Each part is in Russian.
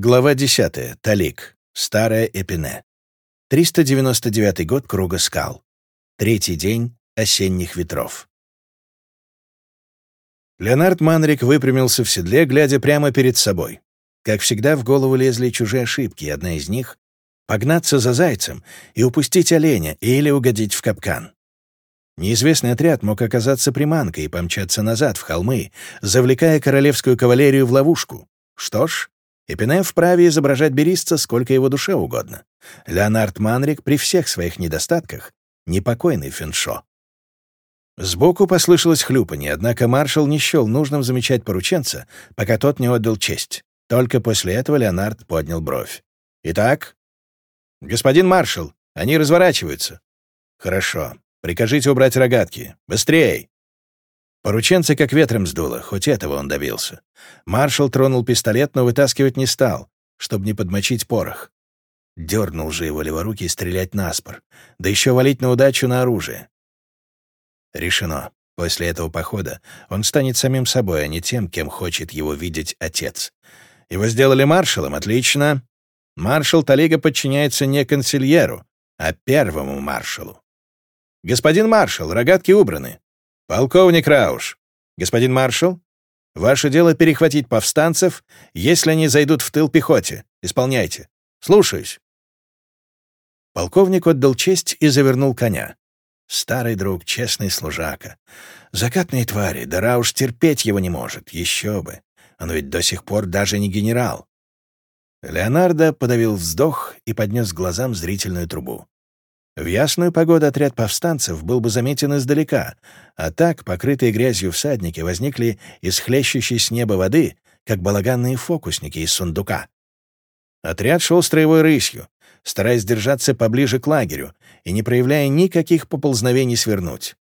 Глава 10. Талик. Старая Эпине. 399 год Круга скал. Третий день осенних ветров. Леонард Манрик выпрямился в седле, глядя прямо перед собой. Как всегда, в голову лезли чужие ошибки, одна из них — погнаться за зайцем и упустить оленя или угодить в капкан. Неизвестный отряд мог оказаться приманкой и помчаться назад, в холмы, завлекая королевскую кавалерию в ловушку. Что ж, Эпине вправе изображать беристца сколько его душе угодно. Леонард Манрик при всех своих недостатках — непокойный Финшо. Сбоку послышалось хлюпанье, однако маршал не счел нужным замечать порученца, пока тот не отдал честь. Только после этого Леонард поднял бровь. «Итак?» «Господин маршал, они разворачиваются». «Хорошо. Прикажите убрать рогатки. Быстрей!» Порученца как ветром сдуло, хоть этого он добился. Маршал тронул пистолет, но вытаскивать не стал, чтобы не подмочить порох. Дернул же его леворукий стрелять на спор, да еще валить на удачу на оружие. Решено. После этого похода он станет самим собой, а не тем, кем хочет его видеть отец. Его сделали маршалом, отлично. Маршал Талига подчиняется не консильеру, а первому маршалу. «Господин маршал, рогатки убраны. «Полковник Рауш, господин маршал, ваше дело перехватить повстанцев, если они зайдут в тыл пехоте. Исполняйте. Слушаюсь». Полковник отдал честь и завернул коня. Старый друг, честный служака. Закатные твари, да Рауш терпеть его не может, еще бы. Он ведь до сих пор даже не генерал. Леонардо подавил вздох и поднес к глазам зрительную трубу. В ясную погоду отряд повстанцев был бы заметен издалека, а так, покрытые грязью всадники возникли из хлещущей с неба воды, как балаганные фокусники из сундука. Отряд шел строевой рысью, стараясь держаться поближе к лагерю и не проявляя никаких поползновений свернуть.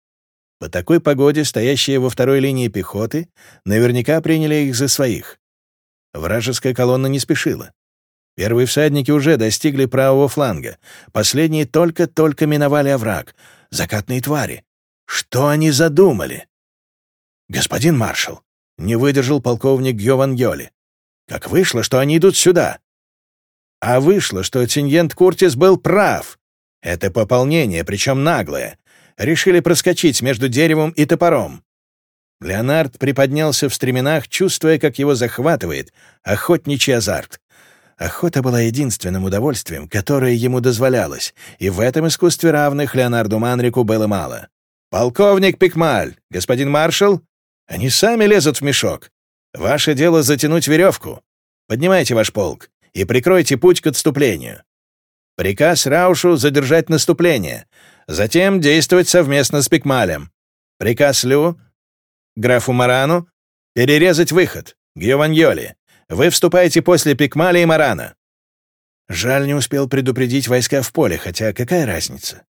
По такой погоде стоящие во второй линии пехоты наверняка приняли их за своих. Вражеская колонна не спешила. Первые всадники уже достигли правого фланга. Последние только-только миновали овраг. Закатные твари. Что они задумали? Господин маршал, не выдержал полковник Гьованьоли. Как вышло, что они идут сюда? А вышло, что Тиньент Куртис был прав. Это пополнение, причем наглое. Решили проскочить между деревом и топором. Леонард приподнялся в стременах, чувствуя, как его захватывает охотничий азарт. Охота была единственным удовольствием, которое ему дозволялось, и в этом искусстве равных Леонарду Манрику было мало. «Полковник Пикмаль, господин маршал, они сами лезут в мешок. Ваше дело затянуть веревку. Поднимайте ваш полк и прикройте путь к отступлению. Приказ Раушу задержать наступление, затем действовать совместно с Пикмалем. Приказ Лю, графу Марану, перерезать выход, Гьованьоли, вы вступаете после Пикмали и Марана». Жаль, не успел предупредить войска в поле, хотя какая разница?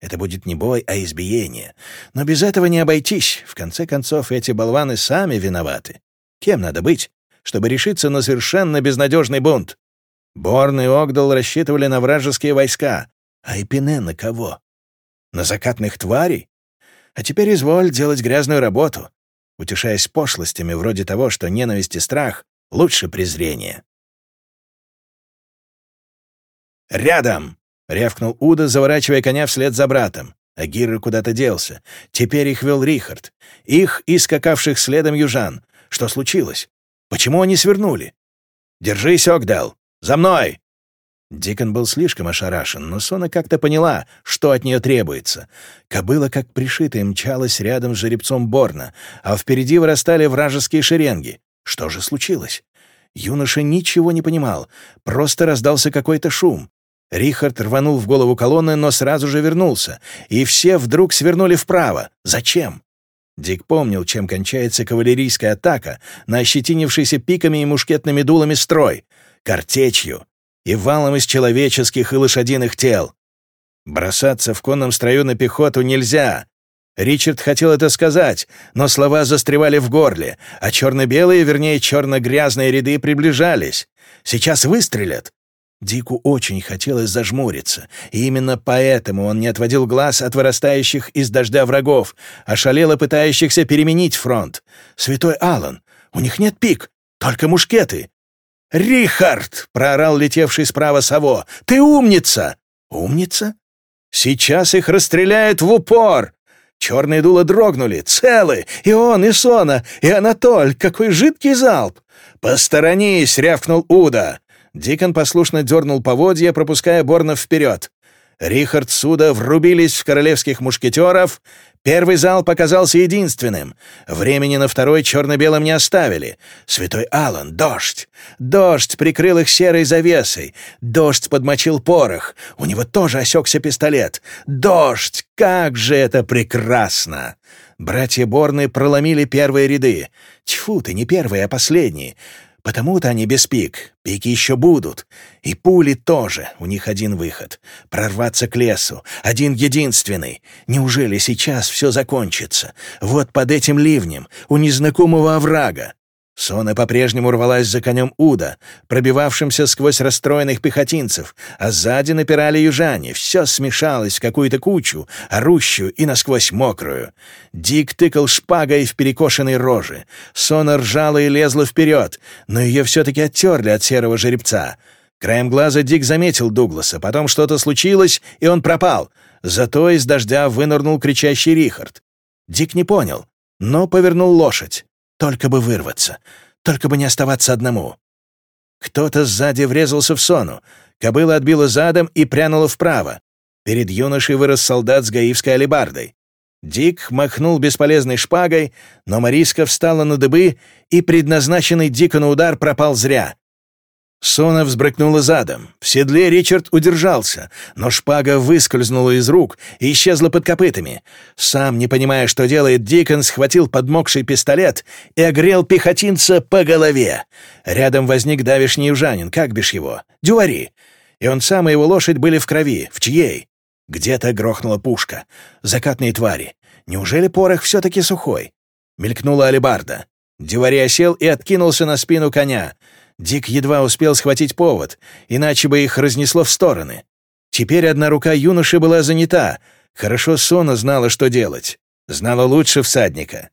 Это будет не бой, а избиение. Но без этого не обойтись. В конце концов, эти болваны сами виноваты. Кем надо быть, чтобы решиться на совершенно безнадежный бунт? Борн и Огдал рассчитывали на вражеские войска. А Эпине на кого? На закатных тварей? А теперь изволь делать грязную работу, утешаясь пошлостями вроде того, что ненависть и страх Лучше презрения. «Рядом!» — рявкнул Уда, заворачивая коня вслед за братом. Агиры куда-то делся. Теперь их вел Рихард. Их и скакавших следом южан. Что случилось? Почему они свернули? «Держись, Огдал! За мной!» Дикон был слишком ошарашен, но Сона как-то поняла, что от нее требуется. Кобыла, как пришитая, мчалась рядом с жеребцом Борна, а впереди вырастали вражеские шеренги. Что же случилось? Юноша ничего не понимал, просто раздался какой-то шум. Рихард рванул в голову колонны, но сразу же вернулся, и все вдруг свернули вправо. Зачем? Дик помнил, чем кончается кавалерийская атака на ощетинившийся пиками и мушкетными дулами строй, картечью и валом из человеческих и лошадиных тел. Бросаться в конном строю на пехоту нельзя, Ричард хотел это сказать, но слова застревали в горле, а черно-белые, вернее, черно-грязные ряды приближались. Сейчас выстрелят. Дику очень хотелось зажмуриться, и именно поэтому он не отводил глаз от вырастающих из дождя врагов, ошалело пытающихся переменить фронт. «Святой Аллан, у них нет пик, только мушкеты!» «Рихард!» — проорал летевший справа Саво. «Ты умница!» «Умница?» «Сейчас их расстреляют в упор!» Черные дула дрогнули, целы, и он, и Сона, и Анатоль. Какой жидкий залп! «Посторонись!» — рявкнул Уда. Дикон послушно дернул поводья, пропуская Борнов вперед. Рихард Суда врубились в королевских мушкетеров. Первый зал показался единственным. Времени на второй черно-белым не оставили. Святой Аллан, дождь. Дождь прикрыл их серой завесой. Дождь подмочил порох. У него тоже осекся пистолет. Дождь! Как же это прекрасно! Братья Борны проломили первые ряды. Тьфу ты, не первые, а последние. Потому-то они без пик. Пики еще будут. И пули тоже. У них один выход. Прорваться к лесу. Один единственный. Неужели сейчас все закончится? Вот под этим ливнем, у незнакомого оврага. Сона по-прежнему рвалась за конем Уда, пробивавшимся сквозь расстроенных пехотинцев, а сзади напирали южане. Все смешалось в какую-то кучу, орущую и насквозь мокрую. Дик тыкал шпагой в перекошенной рожи. Сона ржала и лезла вперед, но ее все-таки оттерли от серого жеребца. Краем глаза Дик заметил Дугласа, потом что-то случилось, и он пропал. Зато из дождя вынырнул кричащий Рихард. Дик не понял, но повернул лошадь. Только бы вырваться, только бы не оставаться одному. Кто-то сзади врезался в сону. Кобыла отбила задом и прянула вправо. Перед юношей вырос солдат с гаивской алебардой. Дик махнул бесполезной шпагой, но Мариска встала на дыбы, и предназначенный Дику на удар пропал зря. Сона взбрыкнула задом. В седле Ричард удержался, но шпага выскользнула из рук и исчезла под копытами. Сам, не понимая, что делает, Дикон схватил подмокший пистолет и огрел пехотинца по голове. Рядом возник давишний южанин, как бишь его, Дювари. И он сам и его лошадь были в крови. В чьей? Где-то грохнула пушка. Закатные твари. Неужели порох все-таки сухой? Мелькнула алебарда. Дювари осел и откинулся на спину коня — Дик едва успел схватить повод, иначе бы их разнесло в стороны. Теперь одна рука юноши была занята. Хорошо Сона знала, что делать. Знала лучше всадника.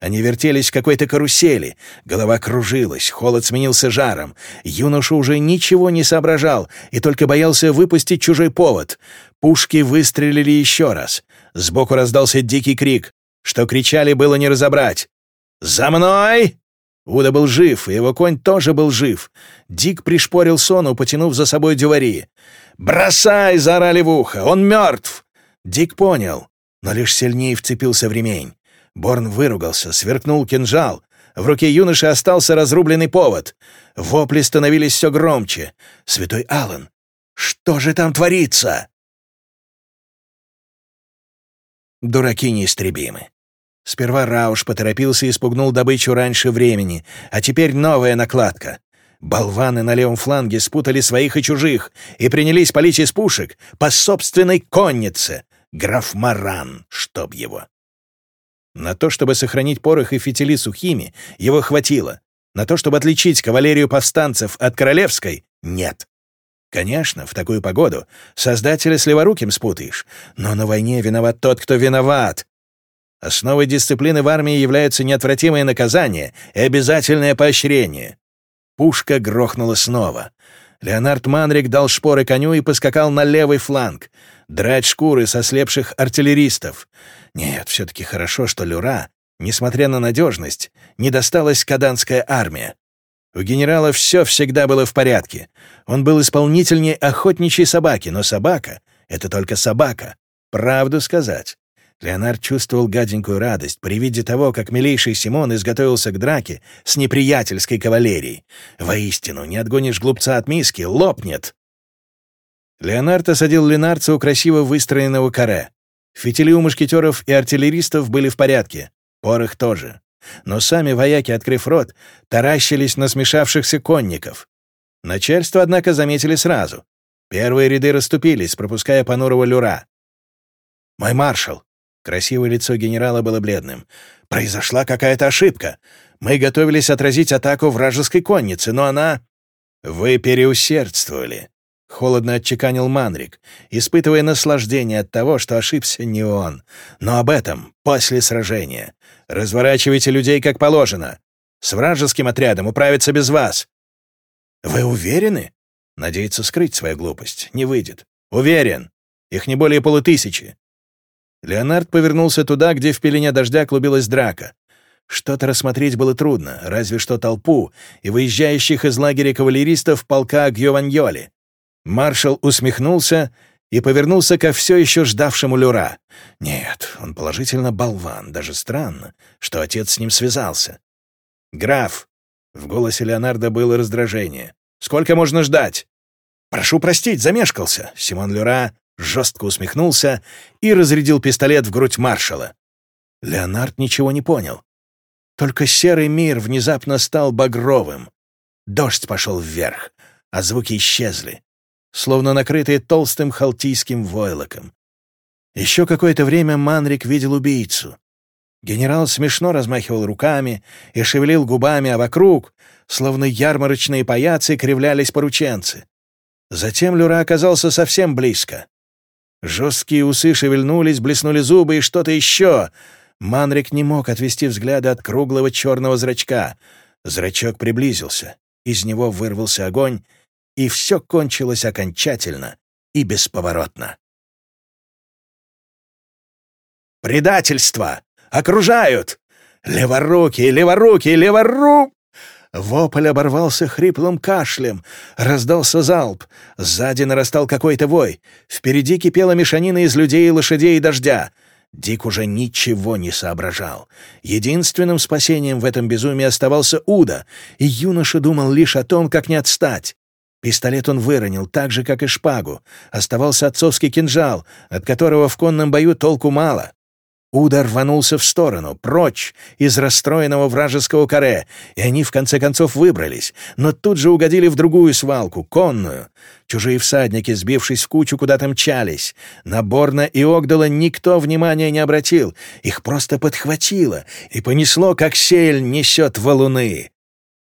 Они вертелись в какой-то карусели, голова кружилась, холод сменился жаром. Юноша уже ничего не соображал и только боялся выпустить чужой повод. Пушки выстрелили еще раз. Сбоку раздался дикий крик. Что кричали, было не разобрать. «За мной!» Уда был жив, и его конь тоже был жив. Дик пришпорил Сону, потянув за собой дювари. «Бросай!» — заорали в ухо. «Он мертв!» Дик понял, но лишь сильнее вцепился в ремень. Борн выругался, сверкнул кинжал. В руке юноши остался разрубленный повод. Вопли становились все громче. «Святой Аллан! Что же там творится?» Дураки неистребимы. Сперва Рауш поторопился и испугнул добычу раньше времени, а теперь новая накладка. Болваны на левом фланге спутали своих и чужих и принялись палить из пушек по собственной коннице. Граф Маран, чтоб его. На то, чтобы сохранить порох и фитили сухими, его хватило. На то, чтобы отличить кавалерию повстанцев от королевской — нет. Конечно, в такую погоду создателя с леворуким спутаешь, но на войне виноват тот, кто виноват, Основой дисциплины в армии являются неотвратимое наказание и обязательное поощрение. Пушка грохнула снова. Леонард Манрик дал шпоры коню и поскакал на левый фланг, драть шкуры со слепших артиллеристов. Нет, все-таки хорошо, что Люра, несмотря на надежность, не досталась каданская армия. У генерала все всегда было в порядке. Он был исполнительнее охотничьей собаки, но собака — это только собака. Правду сказать. Леонард чувствовал гаденькую радость при виде того, как милейший Симон изготовился к драке с неприятельской кавалерией. Воистину, не отгонишь глупца от миски, лопнет. Леонард осадил Ленарца у красиво выстроенного каре. Фитили у мушкетеров и артиллеристов были в порядке, порох тоже. Но сами вояки, открыв рот, таращились на смешавшихся конников. Начальство, однако, заметили сразу. Первые ряды расступились, пропуская понурого люра. «Мой маршал, Красивое лицо генерала было бледным. «Произошла какая-то ошибка. Мы готовились отразить атаку вражеской конницы, но она...» «Вы переусердствовали», — холодно отчеканил Манрик, испытывая наслаждение от того, что ошибся не он. «Но об этом после сражения. Разворачивайте людей как положено. С вражеским отрядом управиться без вас». «Вы уверены?» Надеется скрыть свою глупость. Не выйдет. «Уверен. Их не более полутысячи». Леонард повернулся туда, где в пелене дождя клубилась драка. Что-то рассмотреть было трудно, разве что толпу и выезжающих из лагеря кавалеристов полка Гьованьоли. Маршал усмехнулся и повернулся ко все еще ждавшему Люра. Нет, он положительно болван, даже странно, что отец с ним связался. «Граф!» — в голосе Леонардо было раздражение. «Сколько можно ждать?» «Прошу простить, замешкался!» Симон Люра жестко усмехнулся и разрядил пистолет в грудь маршала. Леонард ничего не понял. Только серый мир внезапно стал багровым. Дождь пошел вверх, а звуки исчезли словно накрытые толстым халтийским войлоком. Еще какое-то время Манрик видел убийцу. Генерал смешно размахивал руками и шевелил губами, а вокруг, словно ярмарочные паяцы, кривлялись порученцы. Затем Люра оказался совсем близко. Жесткие усы шевельнулись, блеснули зубы и что-то еще. Манрик не мог отвести взгляда от круглого черного зрачка. Зрачок приблизился. Из него вырвался огонь, и все кончилось окончательно и бесповоротно. «Предательство! Окружают! Леворуки, леворуки, левору!» Вопль оборвался хриплым кашлем. Раздался залп. Сзади нарастал какой-то вой. Впереди кипела мешанина из людей, лошадей и дождя. Дик уже ничего не соображал. Единственным спасением в этом безумии оставался Уда, и юноша думал лишь о том, как не отстать. Пистолет он выронил, так же, как и шпагу. Оставался отцовский кинжал, от которого в конном бою толку мало. Удар рванулся в сторону, прочь из расстроенного вражеского каре, и они в конце концов выбрались, но тут же угодили в другую свалку, конную. Чужие всадники, сбившись в кучу, куда-то мчались. На Борна и Огдала никто внимания не обратил, их просто подхватило и понесло, как сель несет валуны.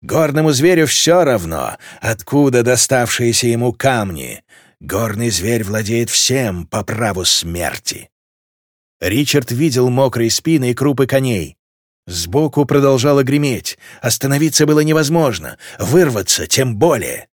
Горному зверю все равно, откуда доставшиеся ему камни. Горный зверь владеет всем по праву смерти. Ричард видел мокрые спины и крупы коней. Сбоку продолжало греметь. Остановиться было невозможно, вырваться тем более.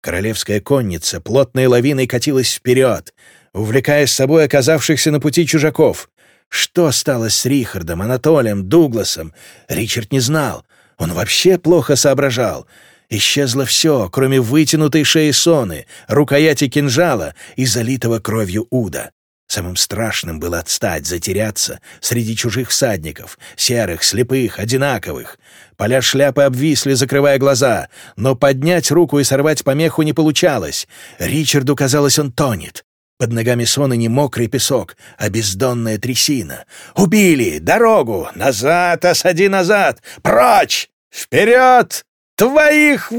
Королевская конница плотной лавиной катилась вперед, увлекая с собой оказавшихся на пути чужаков. Что стало с Рихардом, Анатолием, Дугласом, Ричард не знал, он вообще плохо соображал. Исчезло все, кроме вытянутой шеи Соны, рукояти кинжала и залитого кровью уда. Самым страшным было отстать, затеряться среди чужих всадников, серых, слепых, одинаковых. Поля шляпы обвисли, закрывая глаза, но поднять руку и сорвать помеху не получалось. Ричарду казалось, он тонет. Под ногами Соны не мокрый песок, а бездонная трясина. «Убили! Дорогу! Назад! Осади назад! Прочь! «Вперед! Твоих!»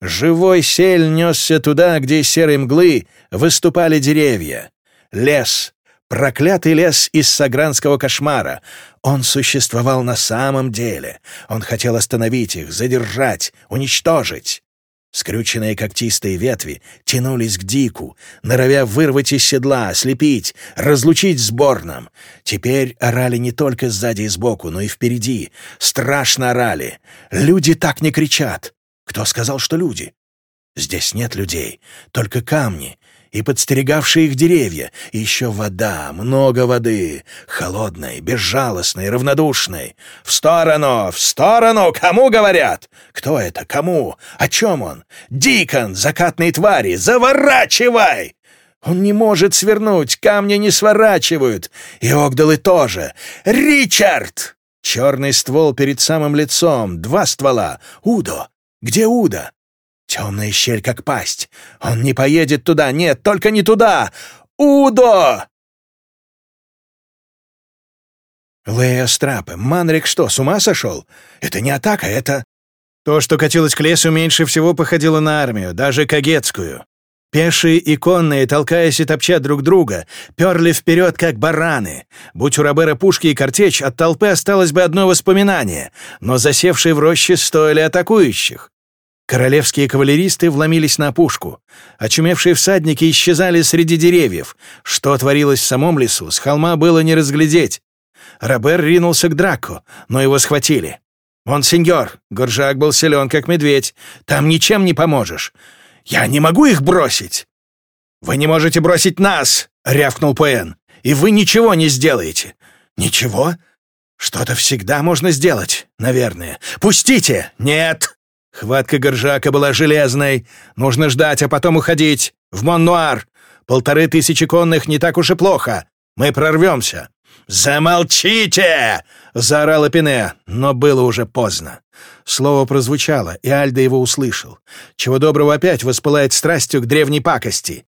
Живой сель несся туда, где из серой мглы выступали деревья. Лес, проклятый лес из сагранского кошмара. Он существовал на самом деле. Он хотел остановить их, задержать, уничтожить. Скрюченные когтистые ветви тянулись к дику, норовя вырвать из седла, ослепить, разлучить с Борном. Теперь орали не только сзади и сбоку, но и впереди. Страшно орали. Люди так не кричат. Кто сказал, что люди? Здесь нет людей, только камни, и подстерегавшие их деревья, и еще вода, много воды, холодной, безжалостной, равнодушной. «В сторону! В сторону! Кому говорят?» «Кто это? Кому? О чем он?» «Дикон! Закатные твари! Заворачивай!» «Он не может свернуть, камни не сворачивают! И Огдалы тоже! Ричард!» Черный ствол перед самым лицом, два ствола. «Удо! Где Уда?» Темная щель, как пасть. Он не поедет туда, нет, только не туда! Удо!» Лея Страпы, Манрик что, с ума сошел? Это не атака, это... То, что катилось к лесу, меньше всего походило на армию, даже кагетскую. Пешие и конные, толкаясь и топча друг друга, перли вперед, как бараны. Будь у Робера пушки и картечь, от толпы осталось бы одно воспоминание, но засевшие в роще стоили атакующих. Королевские кавалеристы вломились на опушку. Очумевшие всадники исчезали среди деревьев. Что творилось в самом лесу, с холма было не разглядеть. Робер ринулся к Драко, но его схватили. «Монсеньор, Горжак был силен, как медведь. Там ничем не поможешь. Я не могу их бросить!» «Вы не можете бросить нас!» — рявкнул Пуэн. «И вы ничего не сделаете!» «Ничего? Что-то всегда можно сделать, наверное. Пустите!» «Нет!» Хватка Горжака была железной. «Нужно ждать, а потом уходить. В Моннуар. Полторы тысячи конных не так уж и плохо. Мы прорвемся». «Замолчите!» — заорал Пине, но было уже поздно. Слово прозвучало, и Альда его услышал. Чего доброго опять воспылает страстью к древней пакости.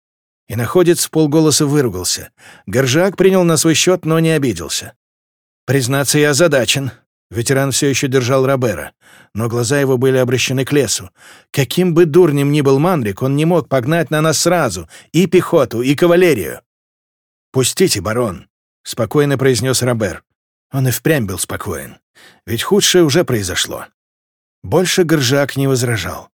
И находец полголоса выругался. Горжак принял на свой счет, но не обиделся. «Признаться, я озадачен». Ветеран все еще держал Робера, но глаза его были обращены к лесу. Каким бы дурнем ни был Мандрик, он не мог погнать на нас сразу и пехоту, и кавалерию. «Пустите, барон», — спокойно произнес Робер. Он и впрямь был спокоен. Ведь худшее уже произошло. Больше Горжак не возражал.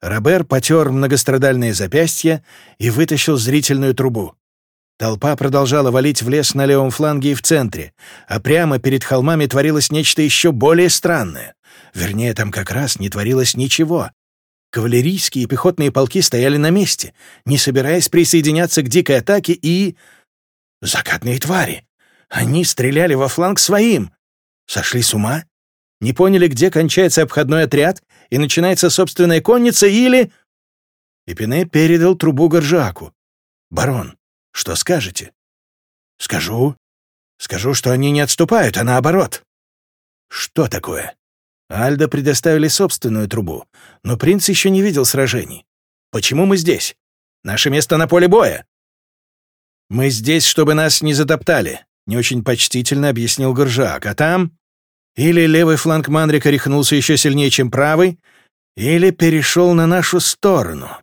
Робер потер многострадальные запястья и вытащил зрительную трубу. Толпа продолжала валить в лес на левом фланге и в центре, а прямо перед холмами творилось нечто еще более странное. Вернее, там как раз не творилось ничего. Кавалерийские и пехотные полки стояли на месте, не собираясь присоединяться к дикой атаке, и... Закатные твари! Они стреляли во фланг своим! Сошли с ума? Не поняли, где кончается обходной отряд и начинается собственная конница, или...» Эпине передал трубу Горжаку. «Барон, что скажете?» «Скажу. Скажу, что они не отступают, а наоборот». «Что такое?» Альда предоставили собственную трубу, но принц еще не видел сражений. «Почему мы здесь? Наше место на поле боя». «Мы здесь, чтобы нас не затоптали», — не очень почтительно объяснил Горжак. «А там...» Или левый фланг Манрика рехнулся еще сильнее, чем правый, или перешел на нашу сторону.